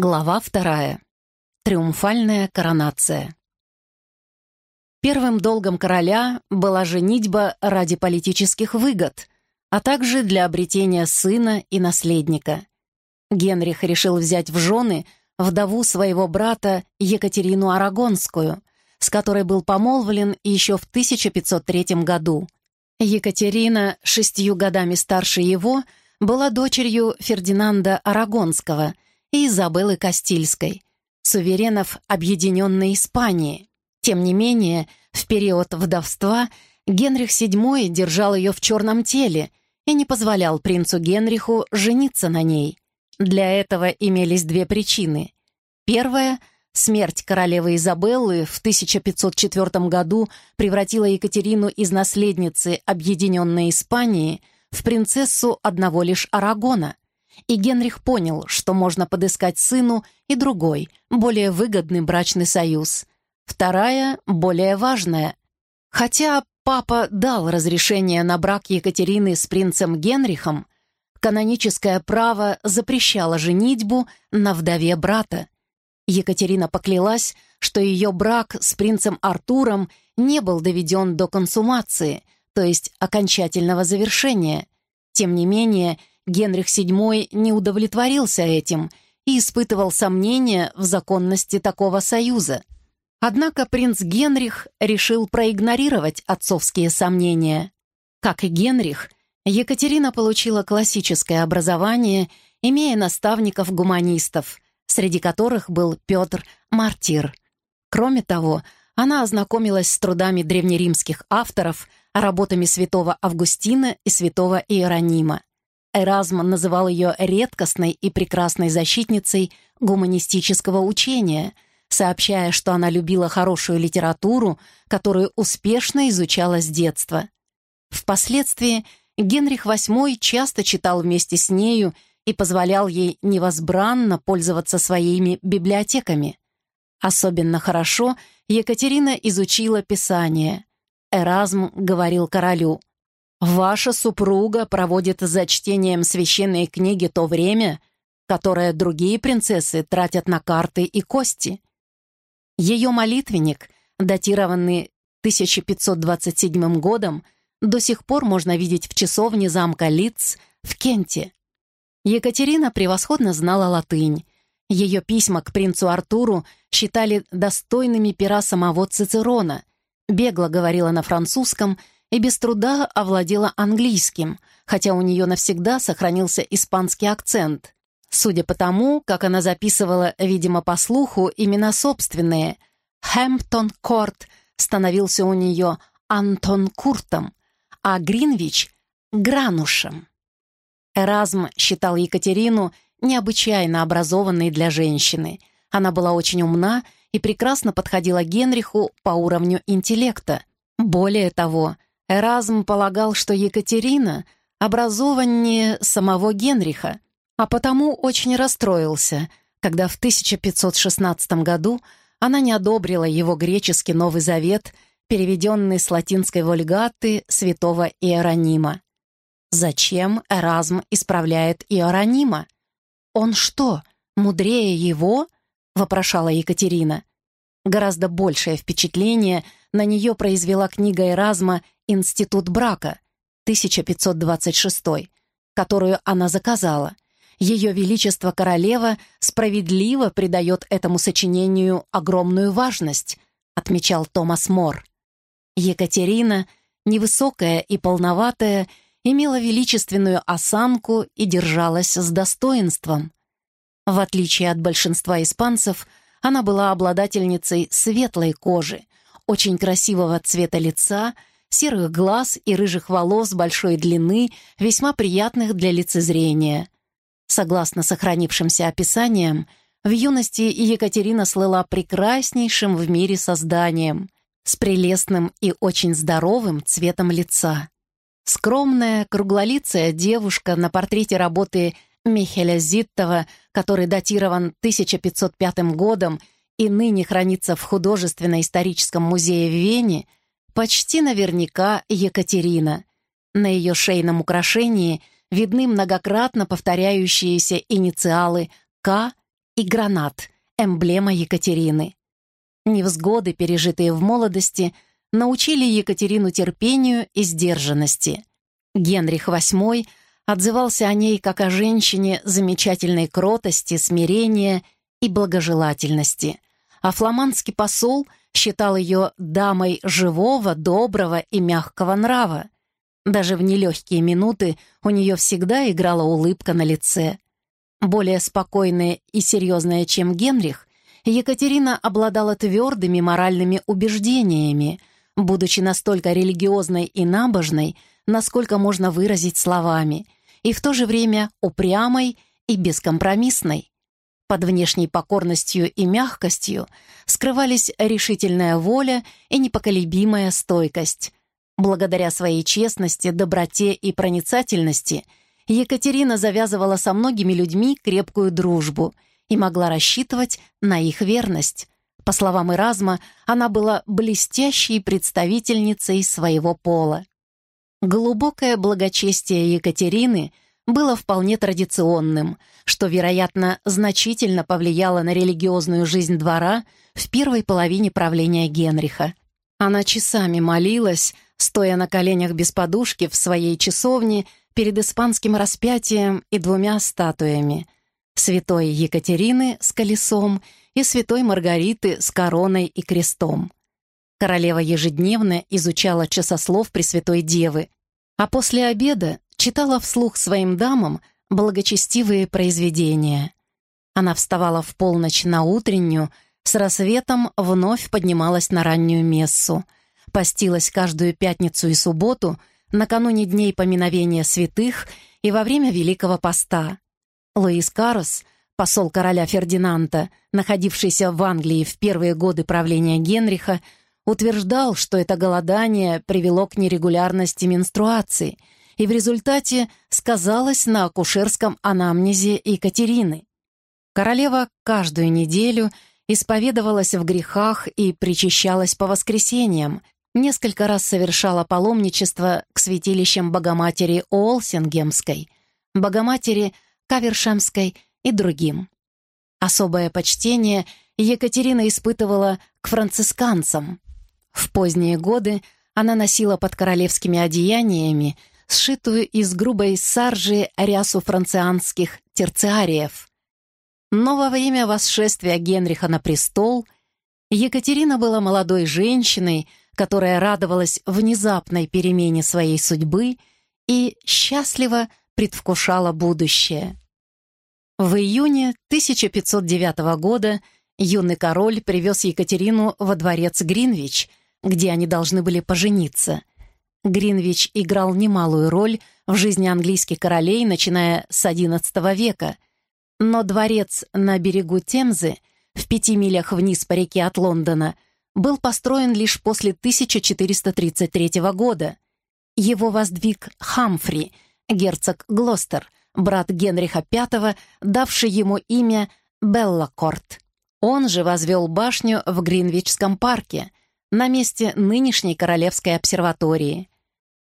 Глава вторая. Триумфальная коронация. Первым долгом короля была женитьба ради политических выгод, а также для обретения сына и наследника. Генрих решил взять в жены вдову своего брата Екатерину Арагонскую, с которой был помолвлен еще в 1503 году. Екатерина, шестью годами старше его, была дочерью Фердинанда Арагонского – и Изабеллы Кастильской, суверенов Объединенной Испании. Тем не менее, в период вдовства Генрих VII держал ее в черном теле и не позволял принцу Генриху жениться на ней. Для этого имелись две причины. Первая — смерть королевы Изабеллы в 1504 году превратила Екатерину из наследницы Объединенной Испании в принцессу одного лишь Арагона — и Генрих понял, что можно подыскать сыну и другой, более выгодный брачный союз. Вторая, более важная. Хотя папа дал разрешение на брак Екатерины с принцем Генрихом, каноническое право запрещало женитьбу на вдове брата. Екатерина поклялась, что ее брак с принцем Артуром не был доведен до консумации, то есть окончательного завершения. Тем не менее, Генрих VII не удовлетворился этим и испытывал сомнения в законности такого союза. Однако принц Генрих решил проигнорировать отцовские сомнения. Как и Генрих, Екатерина получила классическое образование, имея наставников-гуманистов, среди которых был Петр Мартир. Кроме того, она ознакомилась с трудами древнеримских авторов, работами святого Августина и святого Иеронима. Эразм называл ее редкостной и прекрасной защитницей гуманистического учения, сообщая, что она любила хорошую литературу, которую успешно изучала с детства. Впоследствии Генрих VIII часто читал вместе с нею и позволял ей невозбранно пользоваться своими библиотеками. Особенно хорошо Екатерина изучила Писание. Эразм говорил королю, Ваша супруга проводит за чтением священной книги то время, которое другие принцессы тратят на карты и кости. Ее молитвенник, датированный 1527 годом, до сих пор можно видеть в часовне замка Литц в Кенте. Екатерина превосходно знала латынь. Ее письма к принцу Артуру считали достойными пера самого Цицерона, бегло говорила на французском — и без труда овладела английским, хотя у нее навсегда сохранился испанский акцент. Судя по тому, как она записывала, видимо, по слуху, имена собственные, Хэмптон Корт становился у нее Антон Куртом, а Гринвич — Гранушем. Эразм считал Екатерину необычайно образованной для женщины. Она была очень умна и прекрасно подходила Генриху по уровню интеллекта. Более того, Эразм полагал, что Екатерина образованнее самого Генриха, а потому очень расстроился, когда в 1516 году она не одобрила его греческий Новый Завет, переведенный с латинской вольгаты святого Иеронима. Зачем Эразм исправляет Иеронима? «Он что, мудрее его?» — вопрошала Екатерина. Гораздо большее впечатление на нее произвела книга Эразма «Институт брака» 1526, которую она заказала. Ее Величество Королева справедливо придает этому сочинению огромную важность, отмечал Томас Мор. Екатерина, невысокая и полноватая, имела величественную осанку и держалась с достоинством. В отличие от большинства испанцев, она была обладательницей светлой кожи, очень красивого цвета лица, серых глаз и рыжих волос большой длины, весьма приятных для лицезрения. Согласно сохранившимся описаниям, в юности Екатерина слыла прекраснейшим в мире созданием, с прелестным и очень здоровым цветом лица. Скромная, круглолицая девушка на портрете работы Михеля Зиттова, который датирован 1505 годом и ныне хранится в художественно-историческом музее в Вене, почти наверняка Екатерина. На ее шейном украшении видны многократно повторяющиеся инициалы К и гранат, эмблема Екатерины. Невзгоды, пережитые в молодости, научили Екатерину терпению и сдержанности. Генрих VIII отзывался о ней как о женщине замечательной кротости, смирения и благожелательности, а фламандский посол считал ее дамой живого, доброго и мягкого нрава. Даже в нелегкие минуты у нее всегда играла улыбка на лице. Более спокойная и серьезная, чем Генрих, Екатерина обладала твердыми моральными убеждениями, будучи настолько религиозной и набожной, насколько можно выразить словами, и в то же время упрямой и бескомпромиссной. Под внешней покорностью и мягкостью скрывались решительная воля и непоколебимая стойкость. Благодаря своей честности, доброте и проницательности Екатерина завязывала со многими людьми крепкую дружбу и могла рассчитывать на их верность. По словам Эразма, она была блестящей представительницей своего пола. Глубокое благочестие Екатерины — было вполне традиционным, что, вероятно, значительно повлияло на религиозную жизнь двора в первой половине правления Генриха. Она часами молилась, стоя на коленях без подушки в своей часовне перед испанским распятием и двумя статуями — святой Екатерины с колесом и святой Маргариты с короной и крестом. Королева ежедневно изучала часослов Пресвятой Девы, а после обеда читала вслух своим дамам благочестивые произведения. Она вставала в полночь на утреннюю, с рассветом вновь поднималась на раннюю мессу, постилась каждую пятницу и субботу, накануне дней поминовения святых и во время Великого Поста. Луис Карос, посол короля Фердинанда, находившийся в Англии в первые годы правления Генриха, утверждал, что это голодание привело к нерегулярности менструации — и в результате сказалось на акушерском анамнезе Екатерины. Королева каждую неделю исповедовалась в грехах и причащалась по воскресеньям, несколько раз совершала паломничество к святилищам Богоматери Олсингемской, Богоматери Кавершемской и другим. Особое почтение Екатерина испытывала к францисканцам. В поздние годы она носила под королевскими одеяниями сшитую из грубой саржи рясу францианских терциариев. Но во время восшествия Генриха на престол Екатерина была молодой женщиной, которая радовалась внезапной перемене своей судьбы и счастливо предвкушала будущее. В июне 1509 года юный король привез Екатерину во дворец Гринвич, где они должны были пожениться. Гринвич играл немалую роль в жизни английских королей, начиная с XI века, но дворец на берегу Темзы, в пяти милях вниз по реке от Лондона, был построен лишь после 1433 года. Его воздвиг Хамфри, герцог Глостер, брат Генриха V, давший ему имя Беллакорт. Он же возвел башню в Гринвичском парке, на месте нынешней Королевской обсерватории.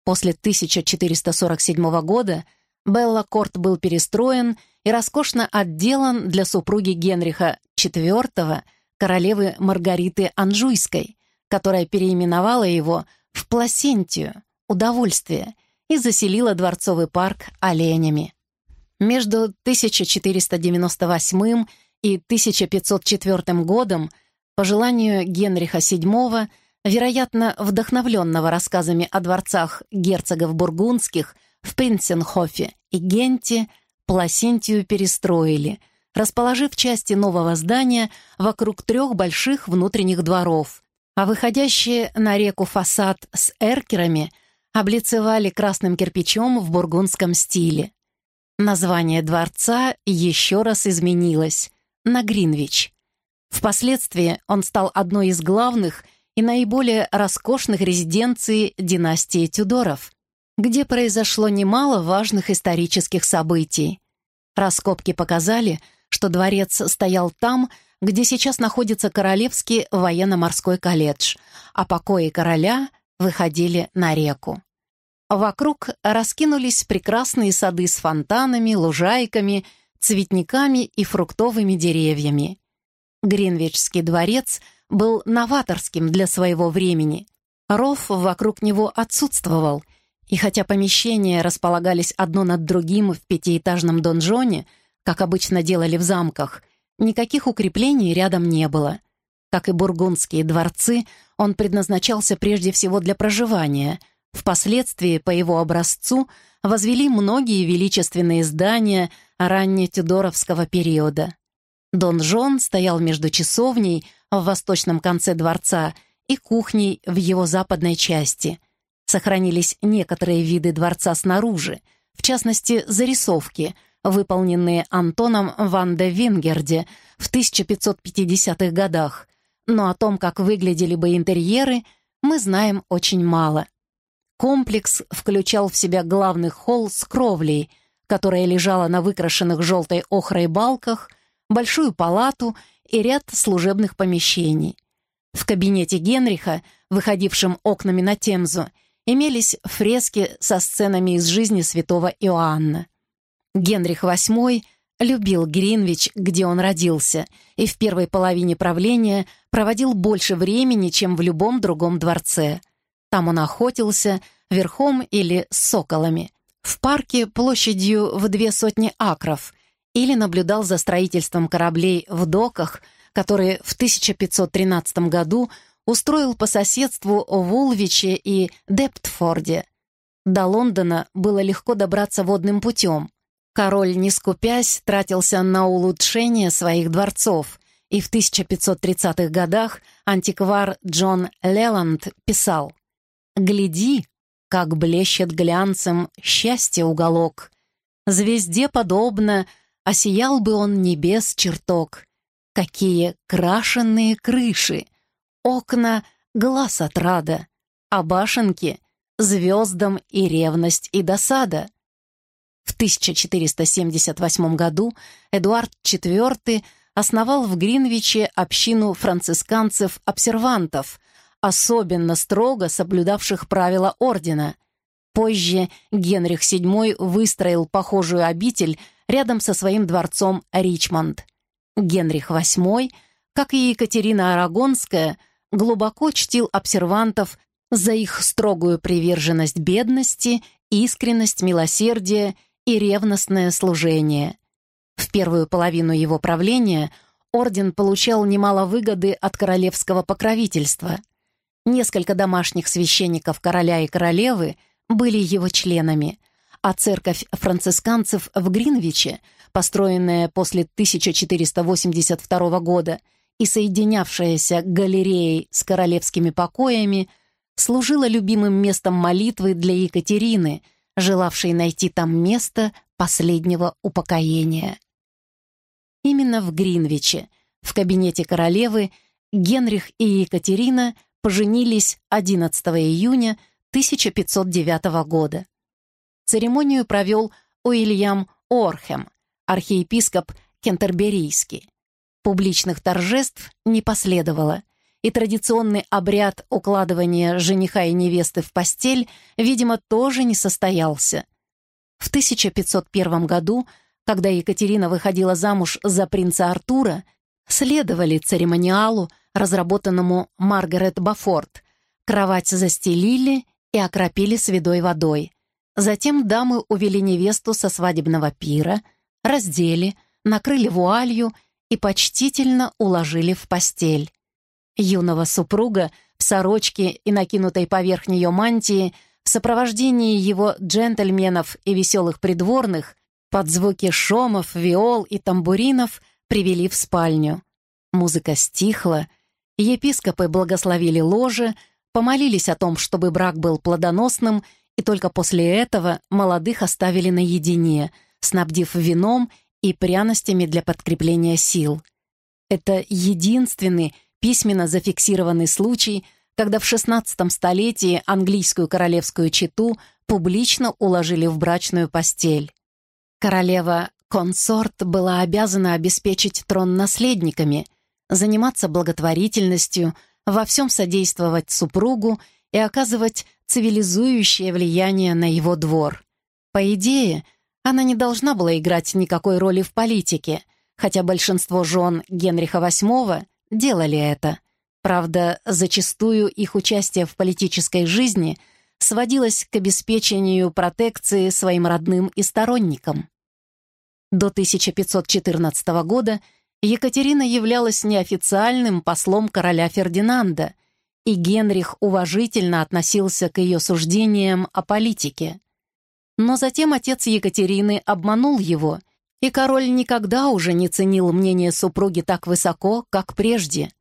После 1447 года Белла Корт был перестроен и роскошно отделан для супруги Генриха IV, королевы Маргариты Анжуйской, которая переименовала его в Пласентию, удовольствие, и заселила дворцовый парк оленями. Между 1498 и 1504 годом по желанию Генриха VII, вероятно, вдохновленного рассказами о дворцах герцогов бургундских в Принценхофе и Генте, Пласентию перестроили, расположив части нового здания вокруг трех больших внутренних дворов, а выходящие на реку фасад с эркерами облицевали красным кирпичом в бургундском стиле. Название дворца еще раз изменилось на Гринвич. Впоследствии он стал одной из главных и наиболее роскошных резиденций династии Тюдоров, где произошло немало важных исторических событий. Раскопки показали, что дворец стоял там, где сейчас находится Королевский военно-морской колледж, а покои короля выходили на реку. Вокруг раскинулись прекрасные сады с фонтанами, лужайками, цветниками и фруктовыми деревьями. Гринвичский дворец был новаторским для своего времени. Ров вокруг него отсутствовал, и хотя помещения располагались одно над другим в пятиэтажном донжоне, как обычно делали в замках, никаких укреплений рядом не было. Как и бургундские дворцы, он предназначался прежде всего для проживания. Впоследствии, по его образцу, возвели многие величественные здания раннетюдоровского периода. Донжон стоял между часовней в восточном конце дворца и кухней в его западной части. Сохранились некоторые виды дворца снаружи, в частности, зарисовки, выполненные Антоном ван де Вингерде в 1550-х годах, но о том, как выглядели бы интерьеры, мы знаем очень мало. Комплекс включал в себя главный холл с кровлей, которая лежала на выкрашенных желтой охрой балках, большую палату и ряд служебных помещений. В кабинете Генриха, выходившем окнами на Темзу, имелись фрески со сценами из жизни святого Иоанна. Генрих VIII любил Гринвич, где он родился, и в первой половине правления проводил больше времени, чем в любом другом дворце. Там он охотился, верхом или с соколами, в парке площадью в две сотни акров, или наблюдал за строительством кораблей в доках, которые в 1513 году устроил по соседству в Улвиче и Дептфорде. До Лондона было легко добраться водным путем. Король, не скупясь, тратился на улучшение своих дворцов, и в 1530-х годах антиквар Джон Леланд писал «Гляди, как блещет глянцем счастье уголок. Звезде подобно, осиял бы он небес чертог. Какие крашенные крыши, окна — глаз отрада, а башенки — звездам и ревность и досада. В 1478 году Эдуард IV основал в Гринвиче общину францисканцев-обсервантов, особенно строго соблюдавших правила ордена. Позже Генрих VII выстроил похожую обитель рядом со своим дворцом Ричмонд. Генрих VIII, как и Екатерина Арагонская, глубоко чтил обсервантов за их строгую приверженность бедности, искренность, милосердие и ревностное служение. В первую половину его правления орден получал немало выгоды от королевского покровительства. Несколько домашних священников короля и королевы были его членами, а церковь францисканцев в Гринвиче, построенная после 1482 года и соединявшаяся галереей с королевскими покоями, служила любимым местом молитвы для Екатерины, желавшей найти там место последнего упокоения. Именно в Гринвиче, в кабинете королевы, Генрих и Екатерина поженились 11 июня 1509 года. Церемонию провел Уильям Орхем, архиепископ Кентерберийский. Публичных торжеств не последовало, и традиционный обряд укладывания жениха и невесты в постель, видимо, тоже не состоялся. В 1501 году, когда Екатерина выходила замуж за принца Артура, следовали церемониалу, разработанному Маргарет Бафорд. Кровать застелили и окропили святой водой. Затем дамы увели невесту со свадебного пира, раздели, накрыли вуалью и почтительно уложили в постель. Юного супруга в сорочке и накинутой поверх нее мантии в сопровождении его джентльменов и веселых придворных под звуки шомов, виол и тамбуринов привели в спальню. Музыка стихла, епископы благословили ложе, помолились о том, чтобы брак был плодоносным, и только после этого молодых оставили наедине, снабдив вином и пряностями для подкрепления сил. Это единственный письменно зафиксированный случай, когда в XVI столетии английскую королевскую чету публично уложили в брачную постель. Королева-консорт была обязана обеспечить трон наследниками, заниматься благотворительностью, во всем содействовать супругу и оказывать цивилизующее влияние на его двор. По идее, Она не должна была играть никакой роли в политике, хотя большинство жен Генриха VIII делали это. Правда, зачастую их участие в политической жизни сводилось к обеспечению протекции своим родным и сторонникам. До 1514 года Екатерина являлась неофициальным послом короля Фердинанда, и Генрих уважительно относился к ее суждениям о политике. Но затем отец Екатерины обманул его, и король никогда уже не ценил мнение супруги так высоко, как прежде.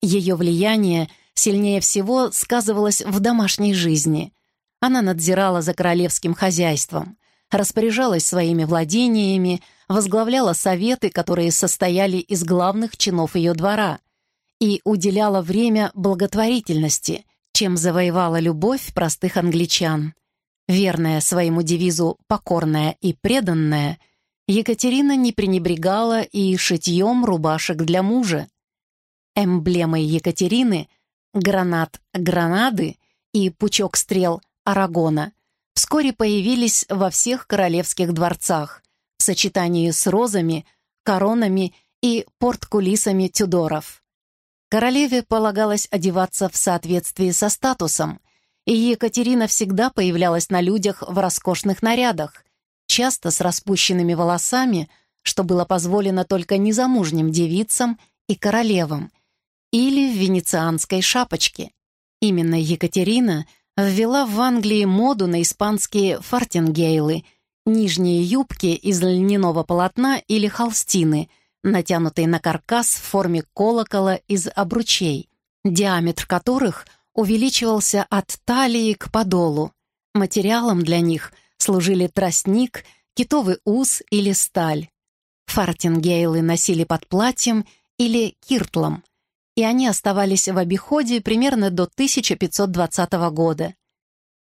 Ее влияние сильнее всего сказывалось в домашней жизни. Она надзирала за королевским хозяйством, распоряжалась своими владениями, возглавляла советы, которые состояли из главных чинов ее двора, и уделяла время благотворительности, чем завоевала любовь простых англичан. Верная своему девизу «покорная и преданная», Екатерина не пренебрегала и шитьем рубашек для мужа. Эмблемой Екатерины — гранат Гранады и пучок стрел Арагона — вскоре появились во всех королевских дворцах в сочетании с розами, коронами и порткулисами Тюдоров. Королеве полагалось одеваться в соответствии со статусом — и Екатерина всегда появлялась на людях в роскошных нарядах, часто с распущенными волосами, что было позволено только незамужним девицам и королевам, или в венецианской шапочке. Именно Екатерина ввела в Англии моду на испанские фартингейлы, нижние юбки из льняного полотна или холстины, натянутые на каркас в форме колокола из обручей, диаметр которых — увеличивался от талии к подолу. Материалом для них служили тростник, китовый ус или сталь. Фартингейлы носили под платьем или киртлом, и они оставались в обиходе примерно до 1520 года.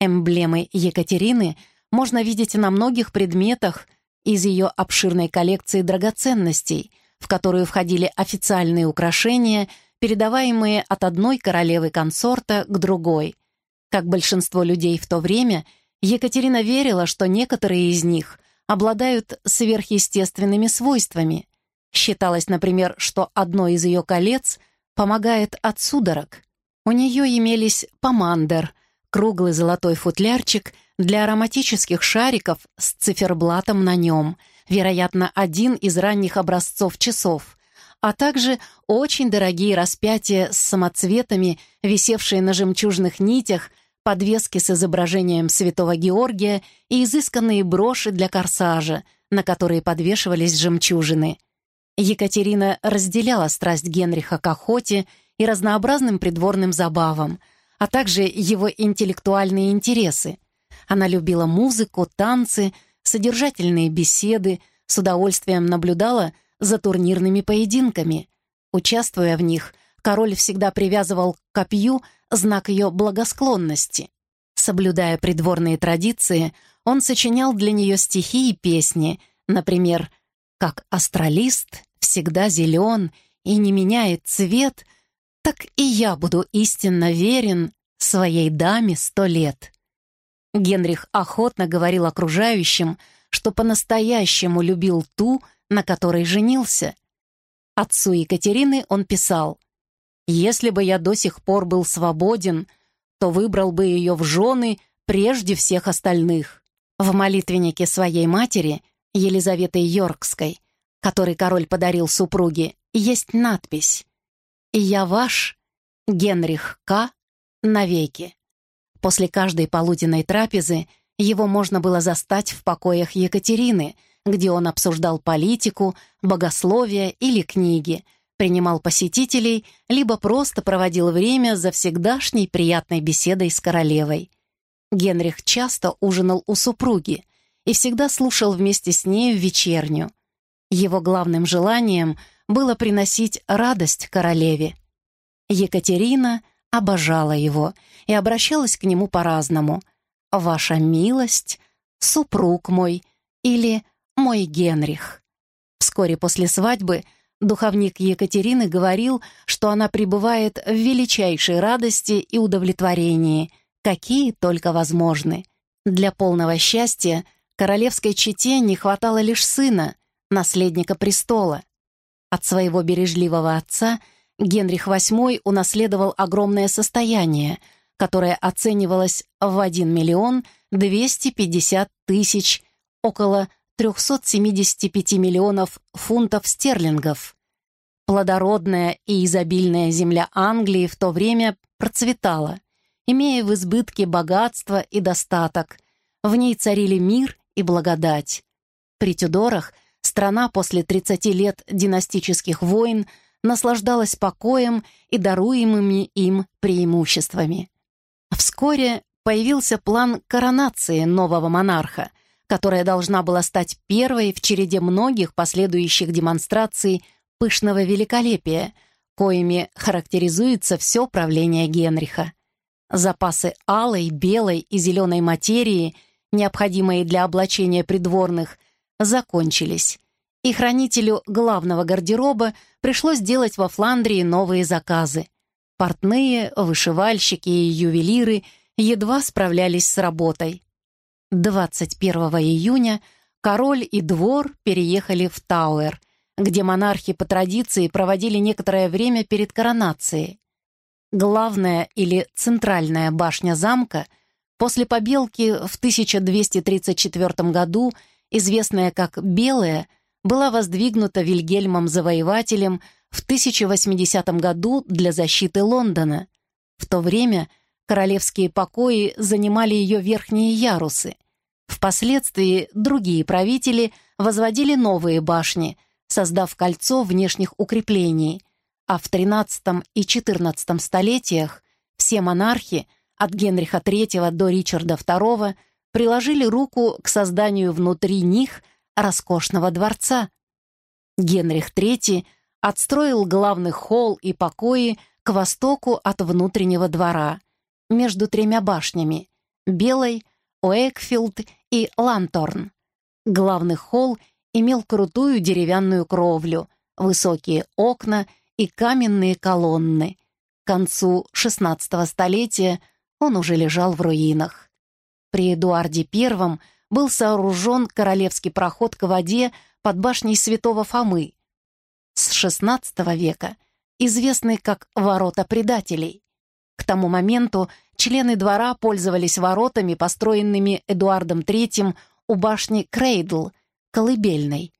Эмблемы Екатерины можно видеть на многих предметах из ее обширной коллекции драгоценностей, в которую входили официальные украшения — передаваемые от одной королевы-консорта к другой. Как большинство людей в то время, Екатерина верила, что некоторые из них обладают сверхъестественными свойствами. Считалось, например, что одно из ее колец помогает от судорог. У нее имелись помандер, круглый золотой футлярчик для ароматических шариков с циферблатом на нем, вероятно, один из ранних образцов часов — а также очень дорогие распятия с самоцветами, висевшие на жемчужных нитях, подвески с изображением святого Георгия и изысканные броши для корсажа, на которые подвешивались жемчужины. Екатерина разделяла страсть Генриха к охоте и разнообразным придворным забавам, а также его интеллектуальные интересы. Она любила музыку, танцы, содержательные беседы, с удовольствием наблюдала за турнирными поединками. Участвуя в них, король всегда привязывал к копью знак ее благосклонности. Соблюдая придворные традиции, он сочинял для нее стихи и песни, например, «Как астралист всегда зелен и не меняет цвет, так и я буду истинно верен своей даме сто лет». Генрих охотно говорил окружающим, что по-настоящему любил ту, на которой женился. Отцу Екатерины он писал, «Если бы я до сих пор был свободен, то выбрал бы ее в жены прежде всех остальных». В молитвеннике своей матери, Елизаветы Йоркской, который король подарил супруге, есть надпись «Я ваш, Генрих К. навеки». После каждой полуденной трапезы его можно было застать в покоях Екатерины — где он обсуждал политику, богословие или книги, принимал посетителей, либо просто проводил время за всегдашней приятной беседой с королевой. Генрих часто ужинал у супруги и всегда слушал вместе с нею вечерню. Его главным желанием было приносить радость королеве. Екатерина обожала его и обращалась к нему по-разному. «Ваша милость», «супруг мой» или мой Генрих. Вскоре после свадьбы духовник Екатерины говорил, что она пребывает в величайшей радости и удовлетворении, какие только возможны. Для полного счастья королевской чете не хватало лишь сына, наследника престола. От своего бережливого отца Генрих VIII унаследовал огромное состояние, которое оценивалось в 1 миллион 250 тысяч, около 375 миллионов фунтов стерлингов. Плодородная и изобильная земля Англии в то время процветала, имея в избытке богатство и достаток. В ней царили мир и благодать. При Тюдорах страна после 30 лет династических войн наслаждалась покоем и даруемыми им преимуществами. Вскоре появился план коронации нового монарха, которая должна была стать первой в череде многих последующих демонстраций пышного великолепия, коими характеризуется все правление Генриха. Запасы алой, белой и зеленой материи, необходимые для облачения придворных, закончились, и хранителю главного гардероба пришлось делать во Фландрии новые заказы. Портные, вышивальщики и ювелиры едва справлялись с работой. 21 июня король и двор переехали в Тауэр, где монархи по традиции проводили некоторое время перед коронацией. Главная или центральная башня замка после побелки в 1234 году, известная как «Белая», была воздвигнута Вильгельмом Завоевателем в 1080 году для защиты Лондона. В то время королевские покои занимали ее верхние ярусы. Впоследствии другие правители возводили новые башни, создав кольцо внешних укреплений, а в XIII и XIV столетиях все монархи, от Генриха III до Ричарда II, приложили руку к созданию внутри них роскошного дворца. Генрих III отстроил главный холл и покои к востоку от внутреннего двора, между тремя башнями — Белой, Уэкфилд и Ланторн. Главный холл имел крутую деревянную кровлю, высокие окна и каменные колонны. К концу XVI столетия он уже лежал в руинах. При Эдуарде I был сооружен королевский проход к воде под башней святого Фомы. С XVI века известный как «Ворота предателей». К тому моменту члены двора пользовались воротами, построенными Эдуардом III у башни Крейдл, колыбельной.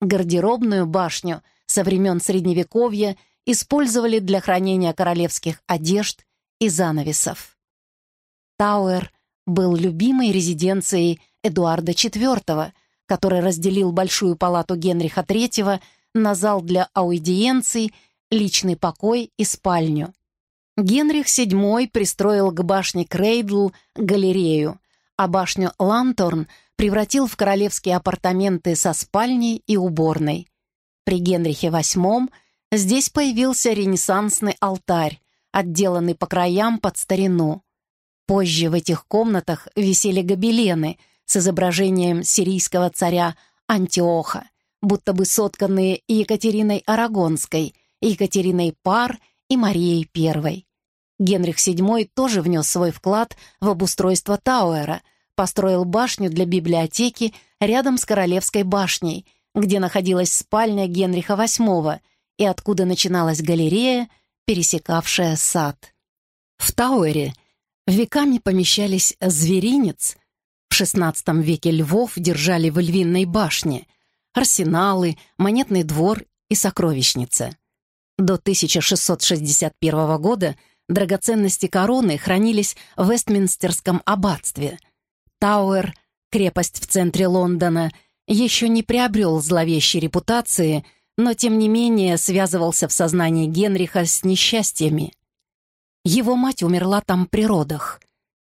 Гардеробную башню со времен Средневековья использовали для хранения королевских одежд и занавесов. Тауэр был любимой резиденцией Эдуарда IV, который разделил большую палату Генриха III на зал для аудиенций, личный покой и спальню. Генрих VII пристроил к башне Крейдл галерею, а башню Ланторн превратил в королевские апартаменты со спальней и уборной. При Генрихе VIII здесь появился ренессансный алтарь, отделанный по краям под старину. Позже в этих комнатах висели гобелены с изображением сирийского царя Антиоха, будто бы сотканные Екатериной Арагонской, Екатериной Пар и Марией I. Генрих VII тоже внес свой вклад в обустройство Тауэра, построил башню для библиотеки рядом с Королевской башней, где находилась спальня Генриха VIII и откуда начиналась галерея, пересекавшая сад. В Тауэре веками помещались зверинец, в XVI веке львов держали в львиной башне, арсеналы, монетный двор и сокровищница. До 1661 года драгоценности короны хранились в Вестминстерском аббатстве. Тауэр, крепость в центре Лондона, еще не приобрел зловещей репутации, но тем не менее связывался в сознании Генриха с несчастьями. Его мать умерла там при родах,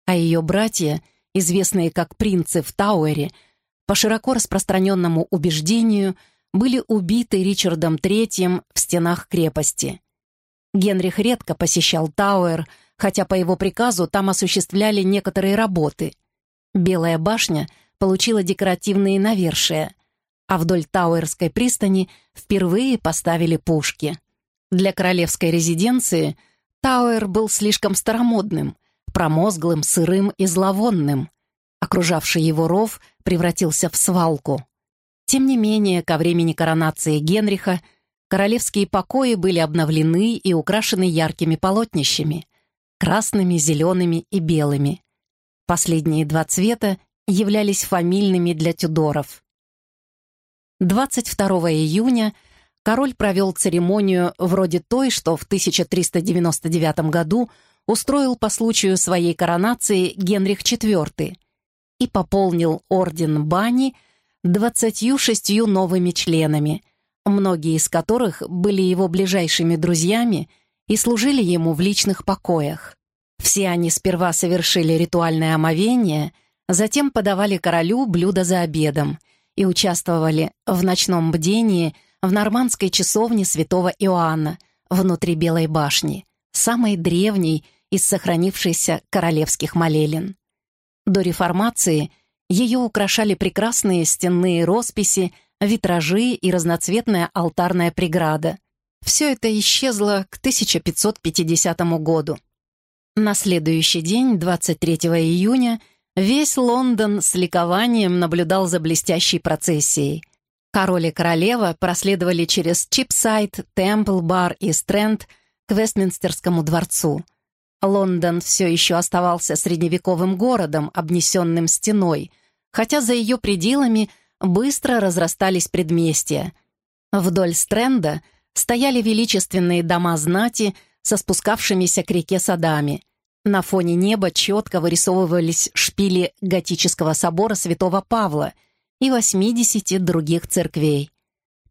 а ее братья, известные как принцы в Тауэре, по широко распространенному убеждению – были убиты Ричардом III в стенах крепости. Генрих редко посещал Тауэр, хотя по его приказу там осуществляли некоторые работы. Белая башня получила декоративные навершия, а вдоль Тауэрской пристани впервые поставили пушки. Для королевской резиденции Тауэр был слишком старомодным, промозглым, сырым и зловонным. Окружавший его ров превратился в свалку. Тем не менее, ко времени коронации Генриха королевские покои были обновлены и украшены яркими полотнищами — красными, зелеными и белыми. Последние два цвета являлись фамильными для Тюдоров. 22 июня король провел церемонию вроде той, что в 1399 году устроил по случаю своей коронации Генрих IV и пополнил орден Бани 26 новыми членами, многие из которых были его ближайшими друзьями и служили ему в личных покоях. Все они сперва совершили ритуальное омовение, затем подавали королю блюдо за обедом — и участвовали в ночном бдении в нормандской часовне святого Иоанна внутри Белой башни, самой древней из сохранившихся королевских молелин. До реформации ее украшали прекрасные стенные росписи, витражи и разноцветная алтарная преграда. Все это исчезло к 1550 году. На следующий день, 23 июня, Весь Лондон с ликованием наблюдал за блестящей процессией. Король и королева проследовали через Чипсайд, Темпл-бар и Стрэнд к Вестминстерскому дворцу. Лондон все еще оставался средневековым городом, обнесенным стеной, хотя за ее пределами быстро разрастались предместья. Вдоль Стрэнда стояли величественные дома знати со спускавшимися к реке садами — на фоне неба четко вырисовывались шпили готического собора святого Павла и 80 других церквей.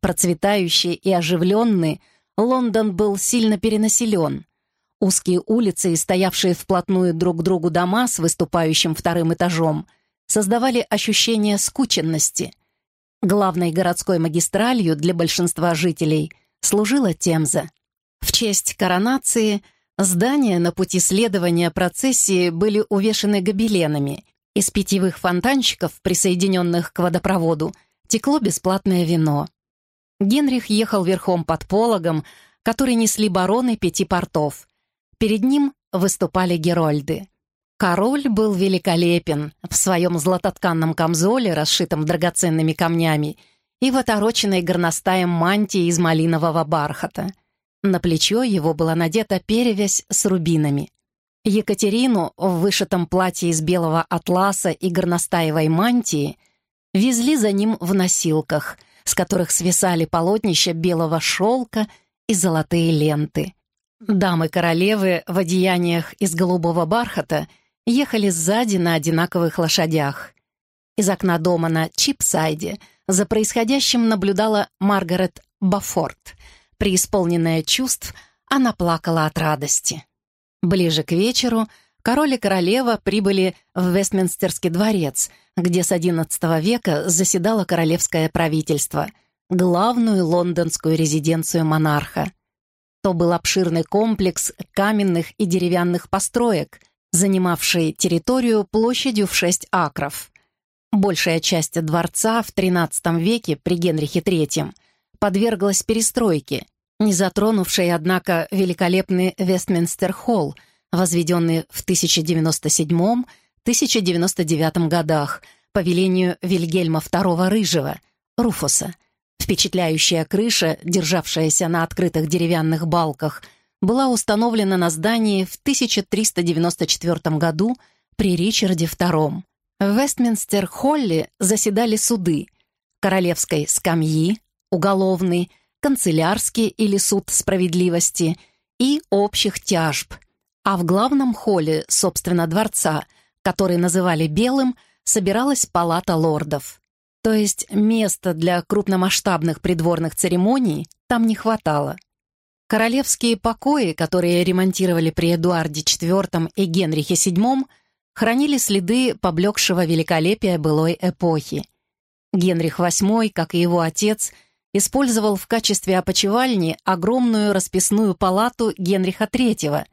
Процветающий и оживленный, Лондон был сильно перенаселен. Узкие улицы и стоявшие вплотную друг к другу дома с выступающим вторым этажом создавали ощущение скученности. Главной городской магистралью для большинства жителей служила Темза. В честь коронации – Здания на пути следования процессии были увешаны гобеленами. Из питьевых фонтанчиков, присоединенных к водопроводу, текло бесплатное вино. Генрих ехал верхом под пологом, который несли бароны пяти портов. Перед ним выступали герольды. Король был великолепен в своем златотканном камзоле, расшитом драгоценными камнями, и в отороченной горностаем мантии из малинового бархата — на плечо его была надета перевязь с рубинами. Екатерину в вышитом платье из белого атласа и горностаевой мантии везли за ним в носилках, с которых свисали полотнища белого шелка и золотые ленты. Дамы-королевы в одеяниях из голубого бархата ехали сзади на одинаковых лошадях. Из окна дома на Чипсайде за происходящим наблюдала Маргарет Бафорт — Преисполненная чувств, она плакала от радости. Ближе к вечеру король и королева прибыли в Вестминстерский дворец, где с XI века заседало королевское правительство, главную лондонскую резиденцию монарха. То был обширный комплекс каменных и деревянных построек, занимавший территорию площадью в 6 акров. Большая часть дворца в XIII веке при Генрихе III подверглась перестройке, не затронувшей, однако, великолепный Вестминстер-холл, возведенный в 1097-1099 годах по велению Вильгельма II Рыжего, Руфуса. Впечатляющая крыша, державшаяся на открытых деревянных балках, была установлена на здании в 1394 году при Ричарде II. В Вестминстер-холле заседали суды королевской скамьи, уголовный, канцелярский или суд справедливости и общих тяжб. А в главном холле, собственно, дворца, который называли «белым», собиралась палата лордов. То есть места для крупномасштабных придворных церемоний там не хватало. Королевские покои, которые ремонтировали при Эдуарде IV и Генрихе VII, хранили следы поблекшего великолепия былой эпохи. Генрих VIII, как и его отец, использовал в качестве опочивальни огромную расписную палату Генриха III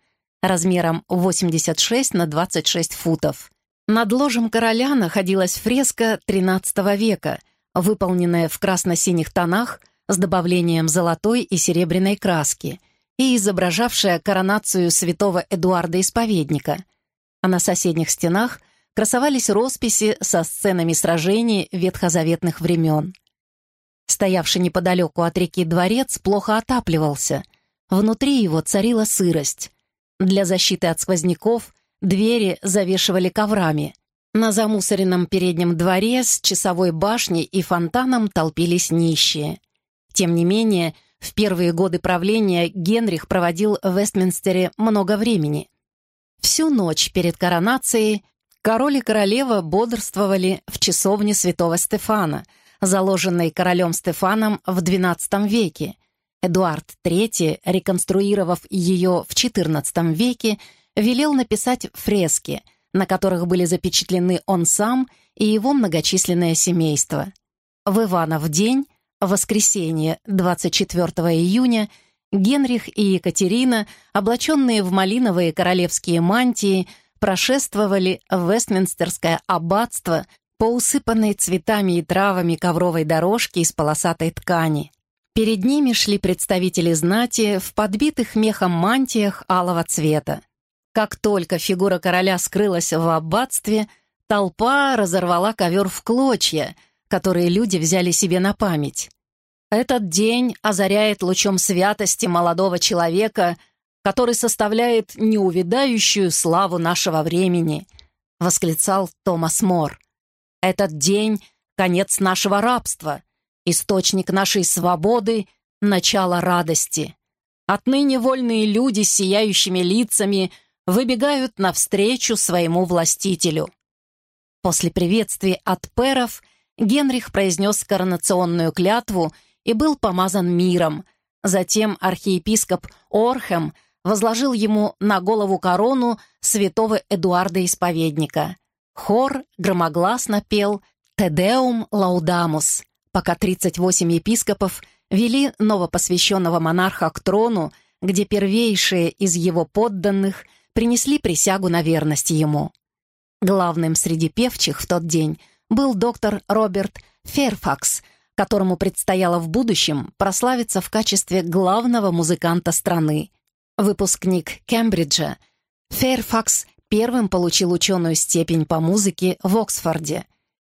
размером 86 на 26 футов. Над ложем короля находилась фреска XIII века, выполненная в красно-синих тонах с добавлением золотой и серебряной краски и изображавшая коронацию святого Эдуарда Исповедника. А на соседних стенах красовались росписи со сценами сражений ветхозаветных времен. Стоявший неподалеку от реки дворец плохо отапливался. Внутри его царила сырость. Для защиты от сквозняков двери завешивали коврами. На замусоренном переднем дворе с часовой башней и фонтаном толпились нищие. Тем не менее, в первые годы правления Генрих проводил в Вестминстере много времени. Всю ночь перед коронацией король и королева бодрствовали в часовне святого Стефана, заложенной королем Стефаном в XII веке. Эдуард III, реконструировав ее в XIV веке, велел написать фрески, на которых были запечатлены он сам и его многочисленное семейство. В Иванов день воскресенье, 24 июня, Генрих и Екатерина, облаченные в малиновые королевские мантии, прошествовали в Вестминстерское аббатство по усыпанной цветами и травами ковровой дорожке из полосатой ткани. Перед ними шли представители знати в подбитых мехом мантиях алого цвета. Как только фигура короля скрылась в аббатстве, толпа разорвала ковер в клочья — которые люди взяли себе на память. Этот день озаряет лучом святости молодого человека, который составляет неувидающую славу нашего времени, восклицал Томас Мор. Этот день — конец нашего рабства, источник нашей свободы, начало радости. Отныне вольные люди с сияющими лицами выбегают навстречу своему властителю. После приветствий от перов — Генрих произнес коронационную клятву и был помазан миром. Затем архиепископ Орхем возложил ему на голову корону святого Эдуарда Исповедника. Хор громогласно пел «Тедеум лаудамус», пока 38 епископов вели новопосвященного монарха к трону, где первейшие из его подданных принесли присягу на верность ему. Главным среди певчих в тот день – был доктор Роберт Ферфакс, которому предстояло в будущем прославиться в качестве главного музыканта страны. Выпускник Кембриджа, Ферфакс первым получил ученую степень по музыке в Оксфорде.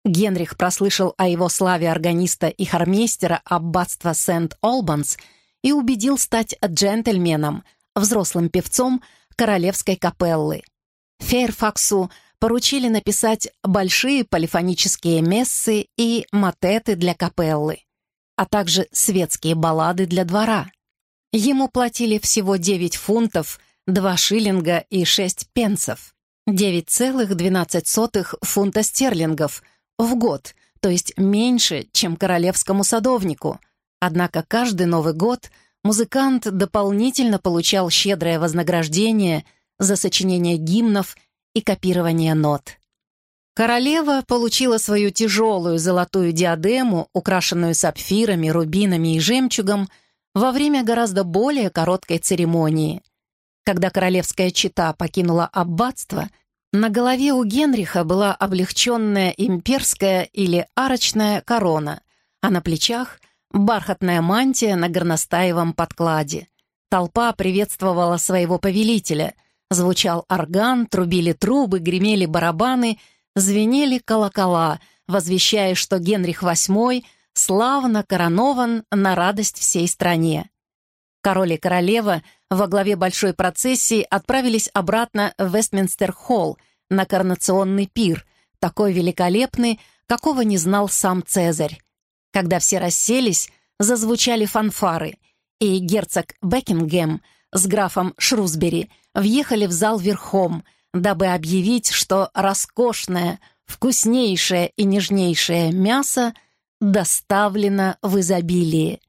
Генрих прослышал о его славе органиста и хормейстера аббатства Сент-Олбанс и убедил стать джентльменом, взрослым певцом королевской капеллы. Ферфаксу поручили написать большие полифонические мессы и матеты для капеллы, а также светские баллады для двора. Ему платили всего 9 фунтов, 2 шиллинга и 6 пенсов, 9,12 фунта стерлингов в год, то есть меньше, чем королевскому садовнику. Однако каждый Новый год музыкант дополнительно получал щедрое вознаграждение за сочинение гимнов и копирование нот. Королева получила свою тяжелую золотую диадему, украшенную сапфирами, рубинами и жемчугом, во время гораздо более короткой церемонии. Когда королевская чита покинула аббатство, на голове у Генриха была облегченная имперская или арочная корона, а на плечах — бархатная мантия на горностаевом подкладе. Толпа приветствовала своего повелителя — Звучал орган, трубили трубы, гремели барабаны, звенели колокола, возвещая, что Генрих VIII славно коронован на радость всей стране. Король и королева во главе большой процессии отправились обратно в Вестминстер-холл на коронационный пир, такой великолепный, какого не знал сам Цезарь. Когда все расселись, зазвучали фанфары, и герцог Бекингем с графом Шрусбери въехали в зал верхом, дабы объявить, что роскошное, вкуснейшее и нежнейшее мясо доставлено в изобилии.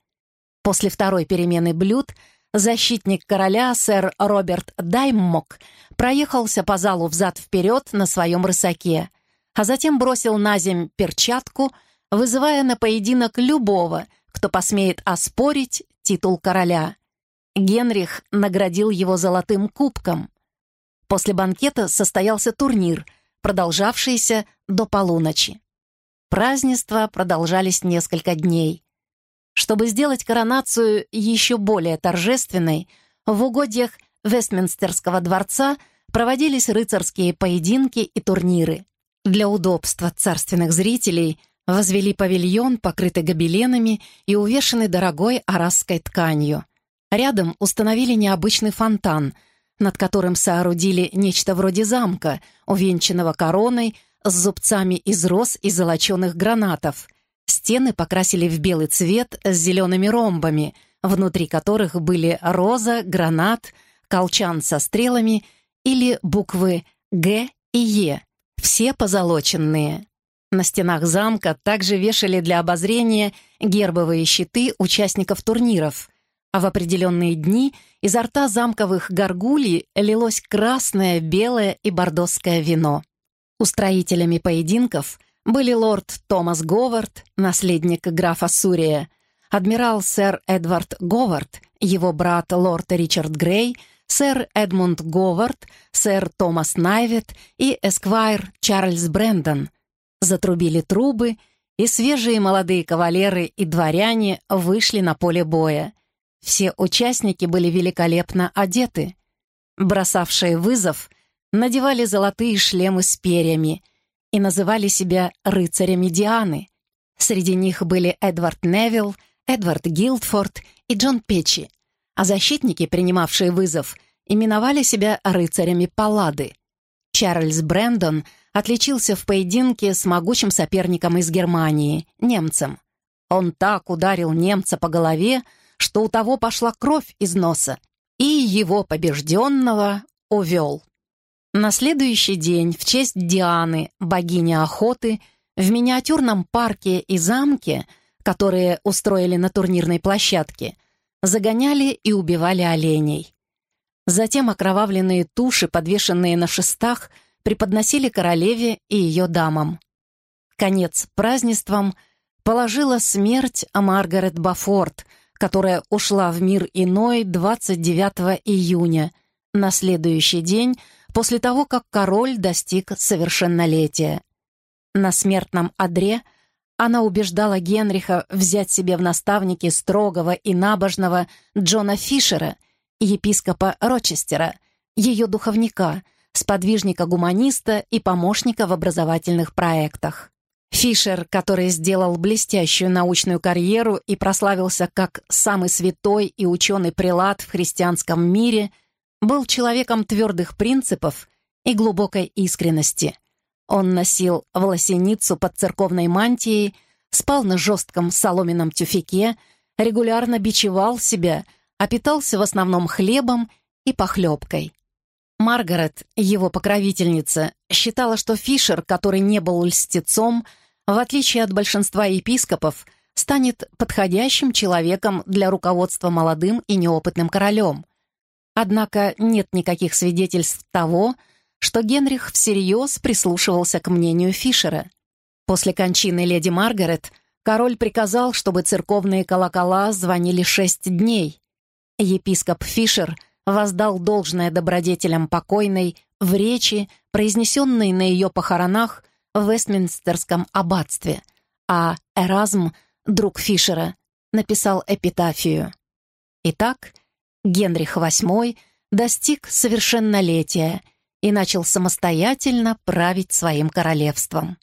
После второй перемены блюд защитник короля, сэр Роберт Дайммок, проехался по залу взад-вперед на своем рысаке, а затем бросил на земь перчатку, вызывая на поединок любого, кто посмеет оспорить титул короля. Генрих наградил его золотым кубком. После банкета состоялся турнир, продолжавшийся до полуночи. Празднества продолжались несколько дней. Чтобы сделать коронацию еще более торжественной, в угодьях Вестминстерского дворца проводились рыцарские поединки и турниры. Для удобства царственных зрителей возвели павильон, покрытый гобеленами и увешанный дорогой арасской тканью. Рядом установили необычный фонтан, над которым соорудили нечто вроде замка, увенчанного короной с зубцами из роз и золоченых гранатов. Стены покрасили в белый цвет с зелеными ромбами, внутри которых были роза, гранат, колчан со стрелами или буквы «Г» и «Е», все позолоченные. На стенах замка также вешали для обозрения гербовые щиты участников турниров, а в определенные дни изо рта замковых горгулий лилось красное, белое и бордосское вино. Устроителями поединков были лорд Томас Говард, наследник графа Сурия, адмирал сэр Эдвард Говард, его брат лорд Ричард Грей, сэр Эдмунд Говард, сэр Томас Найвет и эсквайр Чарльз Брэндон. Затрубили трубы, и свежие молодые кавалеры и дворяне вышли на поле боя. Все участники были великолепно одеты. Бросавшие вызов надевали золотые шлемы с перьями и называли себя рыцарями Дианы. Среди них были Эдвард Невилл, Эдвард Гилдфорд и Джон Печи, а защитники, принимавшие вызов, именовали себя рыцарями Паллады. Чарльз Брэндон отличился в поединке с могучим соперником из Германии, немцем. Он так ударил немца по голове, что у того пошла кровь из носа, и его побежденного увел. На следующий день в честь Дианы, богини охоты, в миниатюрном парке и замке, которые устроили на турнирной площадке, загоняли и убивали оленей. Затем окровавленные туши, подвешенные на шестах, преподносили королеве и ее дамам. Конец празднествам положила смерть Маргарет Бафорд — которая ушла в мир иной 29 июня, на следующий день после того, как король достиг совершеннолетия. На смертном одре она убеждала Генриха взять себе в наставники строгого и набожного Джона Фишера, епископа Рочестера, ее духовника, сподвижника-гуманиста и помощника в образовательных проектах. Фишер, который сделал блестящую научную карьеру и прославился как самый святой и ученый прилад в христианском мире, был человеком твердых принципов и глубокой искренности. Он носил волосеницу под церковной мантией, спал на жестком соломенном тюфяке, регулярно бичевал себя, а питался в основном хлебом и похлебкой. Маргарет, его покровительница, считала, что Фишер, который не был льстецом, в отличие от большинства епископов, станет подходящим человеком для руководства молодым и неопытным королем. Однако нет никаких свидетельств того, что Генрих всерьез прислушивался к мнению Фишера. После кончины леди Маргарет король приказал, чтобы церковные колокола звонили шесть дней. Епископ Фишер воздал должное добродетелям покойной в речи, произнесенной на ее похоронах в Вестминстерском аббатстве, а Эразм, друг Фишера, написал эпитафию. Итак, Генрих VIII достиг совершеннолетия и начал самостоятельно править своим королевством.